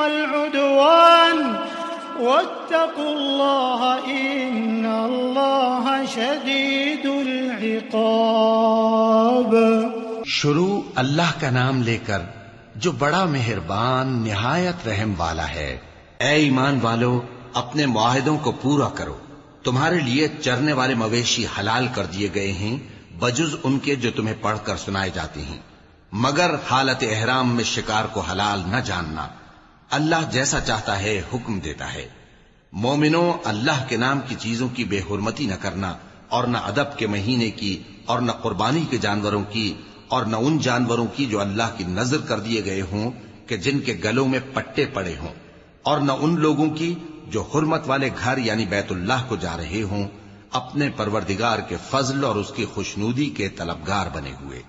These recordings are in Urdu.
والعدوان. واتقوا الله إن الله شديد العقاب. شروع اللہ کا نام لے کر جو بڑا مہربان، نہایت رحم والا ہے۔ اے ایمان والو، اپنے معاہدوں کو پورا کرو۔ تمہارے لیے چرنے والے مویشی حلال کر دیے گئے ہیں، بجز ان کے جو تمہیں پڑھ کر سنائے جاتے ہیں۔ مگر حالت احرام میں شکار کو حلال نہ جاننا۔ اللہ جیسا چاہتا ہے حکم دیتا ہے۔ مومنوں، اللہ کے نام کی چیزوں کی بے حرمتی نہ کرنا اور نہ ادب کے مہینے کی اور نہ قربانی کے جانوروں کی اور نہ ان جانوروں کی جو اللہ کی نظر کر دیے گئے ہوں کہ جن کے گلوں میں پٹے پڑے ہوں۔ اور نہ ان لوگوں کی جو حرمت والے گھر یعنی بیت اللہ کو جا رہے ہوں، اپنے پروردگار کے فضل اور اس کی خوشنودی کے طلبگار بنے ہوئے۔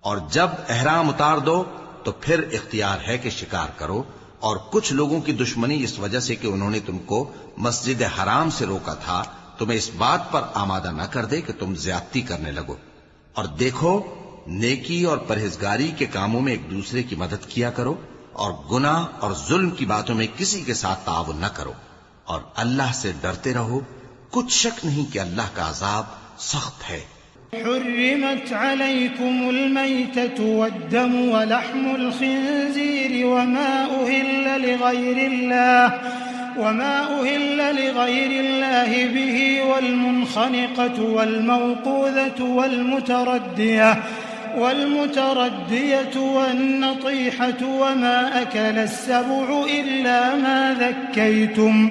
اور جب احرام اتار دو تو پھر اختیار ہے کہ شکار کرو۔ اور کچھ لوگوں کی دشمنی اس وجہ سے کہ انہوں نے تم کو مسجد حرام سے روکا تھا، تمہیں اس بات پر آمادہ نہ کر دے کہ تم زیادتی کرنے لگو۔ اور دیکھو، نیکی اور پرہیزگاری کے کاموں میں ایک دوسرے کی مدد کیا کرو، اور گناہ اور ظلم کی باتوں میں کسی کے ساتھ تعاون نہ کرو۔ اور اللہ سے ڈرتے رہو، کچھ شک نہیں کہ اللہ کا عذاب سخت ہے۔ حرمت عليكم الميتة والدم ولحم الخنزير وما أهل لغير الله، وما أهل لغير الله به والمنخنقة والموقوذة والمتردية والمتردية والنطيحة وما أكل السبع إلا ما ذكيتم.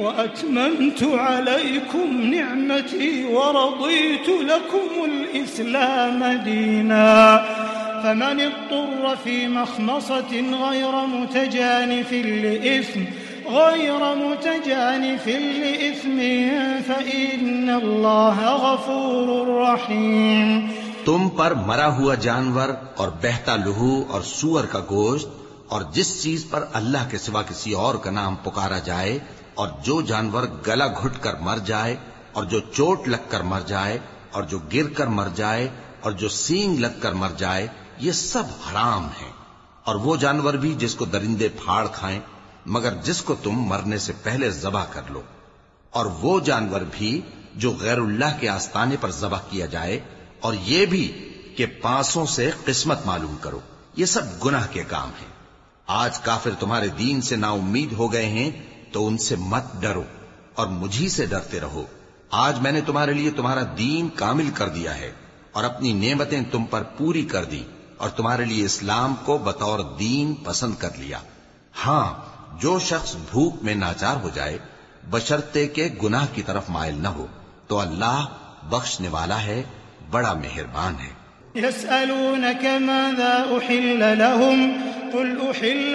وأتممت عليكم نعمتي ورضيت لكم الإسلام دينا. فمن اضطر في مخمصة غير متجانف لإثم، غير متجانف لإثم، فإن الله غفور رحيم. تم پر مرا ہوا جانور اور بہتا لہو اور سور کا گوشت اور جس چیز پر اللہ کے سوا کسی اور کا نام پکارا جائے اور جو جانور گلا گھٹ کر مر جائے اور جو چوٹ لگ کر مر جائے اور جو گر کر مر جائے اور جو سینگ لگ کر مر جائے، یہ سب حرام ہیں۔ اور وہ جانور بھی جس کو درندے پھاڑ کھائیں، مگر جس کو تم مرنے سے پہلے ذبح کر لو۔ اور وہ جانور بھی جو غیر اللہ کے آستانے پر ذبح کیا جائے، اور یہ بھی کہ پانسوں سے قسمت معلوم کرو۔ یہ سب گناہ کے کام ہیں۔ آج کافر تمہارے دین سے نا امید ہو گئے ہیں، تو ان سے مت ڈرو اور مجھی سے ڈرتے رہو۔ آج میں نے تمہارے لیے تمہارا دین کامل کر دیا ہے اور اپنی نعمتیں تم پر پوری کر دی اور تمہارے لیے اسلام کو بطور دین پسند کر لیا۔ ہاں جو شخص بھوک میں ناچار ہو جائے بشرتے کے گناہ کی طرف مائل نہ ہو، تو اللہ بخشنے والا ہے، بڑا مہربان ہے۔ يسألونك ماذا أحل لهم؟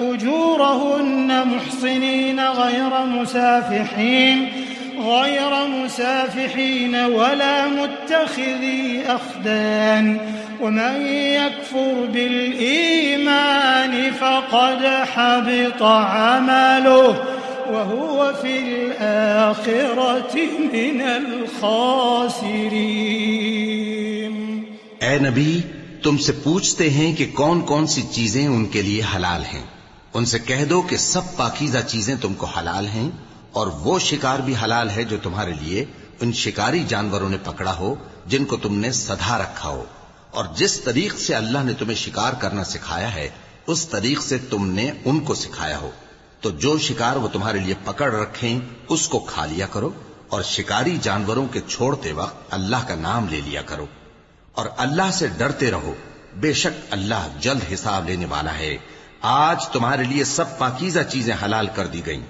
أجورهن محصنين غير مسافحين غير مسافحين ولا متخذي أخدان. ومن يكفر بالإيمان فقد حبط عمله، وهو في الآخرة من الخاسرين. اے نبی، تم سے پوچھتے ہیں کہ کون کون سی چیزیں ان کے لیے حلال ہیں۔ ان سے کہہ دو کہ سب پاکیزہ چیزیں تم کو حلال ہیں اور وہ شکار بھی حلال ہے جو تمہارے لیے ان شکاری جانوروں نے پکڑا ہو، جن کو تم نے سدھا رکھا ہو۔ اور جس طریق سے اللہ نے تمہیں شکار کرنا سکھایا ہے، اس طریق سے تم نے ان کو سکھایا ہو۔ تو جو شکار وہ تمہارے لیے پکڑ رکھیں، اس کو کھا لیا کرو اور شکاری جانوروں کے چھوڑتے وقت اللہ کا نام لے لیا کرو۔ اور اللہ سے ڈرتے رہو۔ بے شک اللہ جلد حساب لینے والا ہے۔ آج تمہارے لیے سب پاکیزہ چیزیں حلال کر دی گئیں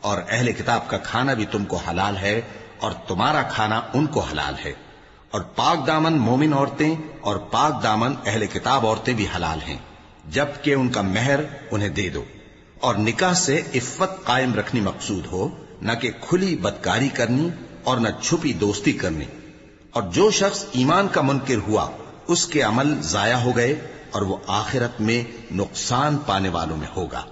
اور اہل کتاب کا کھانا بھی تم کو حلال ہے اور تمہارا کھانا ان کو حلال ہے اور پاک دامن مومن عورتیں اور پاک دامن اہل کتاب عورتیں بھی حلال ہیں، جبکہ ان کا مہر انہیں دے دو۔ اور نکاح سے عفت قائم رکھنی مقصود ہو، نہ کہ کھلی بدکاری کرنی اور نہ چھپی دوستی کرنی۔ اور جو شخص ایمان کا منکر ہوا، اس کے عمل ضائع ہو گئے اور وہ آخرت میں نقصان پانے والوں میں ہوگا۔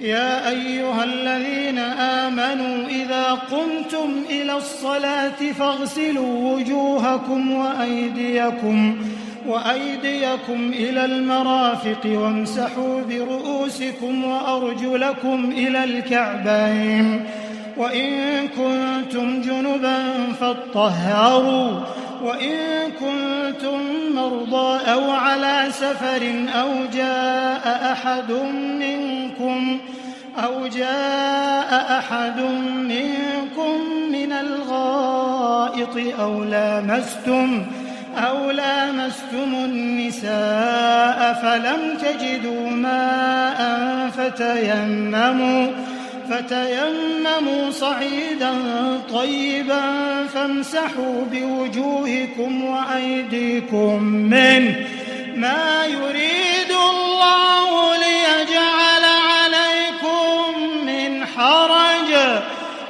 يا أيها الذين آمنوا إذا قمتم إلى الصلاة فاغسلوا وجوهكم وأيديكم وأيديكم إلى المرافق وامسحوا برؤوسكم وأرجلكم إلى الكعبين وإن كنتم جنبا فاطهروا وإن كنتم مرضى أو على سفر أو جاء أحد منكم أو جاء أحد منكم من الغائط أو لامستم أو لامستم النساء فلم تجدوا ماء فتيمموا فتيمموا صعيدا طيبا فامسحوا بوجوهكم وأيديكم منه ما يريد الله ليجعل عليكم من حرج،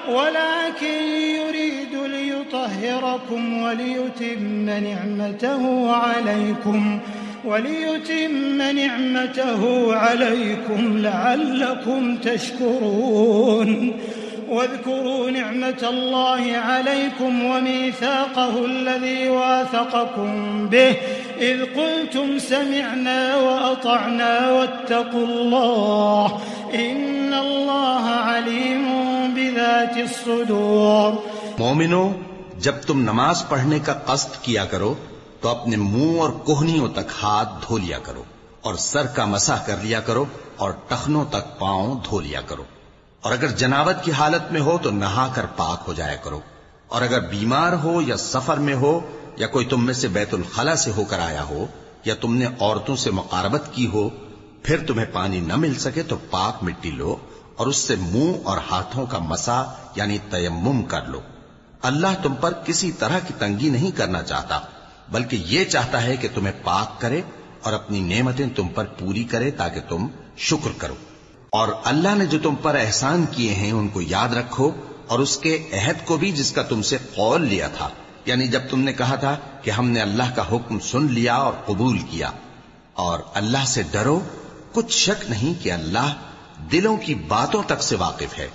ولكن يريد ليطهركم وليتم نعمته عليكم. وليتم وليتم نعمته عليكم لعلكم تشكرون. واذكروا نعمة الله عليكم وميثاقه الذي واثقكم به. إذ قلتم سمعنا وأطعنا واتقوا الله. إن الله عليم بذات الصدور. مومنو، جب تم نماز پڑھنے کا قصد کیا کرو تو اپنے منہ اور کوہنیوں تک ہاتھ دھو لیا کرو اور سر کا مسح کر لیا کرو اور ٹخنوں تک پاؤں دھو لیا کرو۔ اور اگر جناوت کی حالت میں ہو تو نہا کر پاک ہو جایا کرو۔ اور اگر بیمار ہو یا سفر میں ہو یا کوئی تم میں سے بیت الخلا سے ہو کر آیا ہو یا تم نے عورتوں سے مقاربت کی ہو، پھر تمہیں پانی نہ مل سکے تو پاک مٹی لو اور اس سے منہ اور ہاتھوں کا مسا یعنی تیمم کر لو۔ اللہ تم پر کسی طرح کی تنگی نہیں کرنا چاہتا۔ بلکہ یہ چاہتا ہے کہ تمہیں پاک کرے اور اپنی نعمتیں تم پر پوری کرے تاکہ تم شکر کرو۔ اور اللہ نے جو تم پر احسان کیے ہیں ان کو یاد رکھو اور اس کے عہد کو بھی جس کا تم سے قول لیا تھا۔ یعنی جب تم نے کہا تھا کہ ہم نے اللہ کا حکم سن لیا اور قبول کیا اور اللہ سے ڈرو، کچھ شک نہیں کہ اللہ دلوں کی باتوں تک سے واقف ہے۔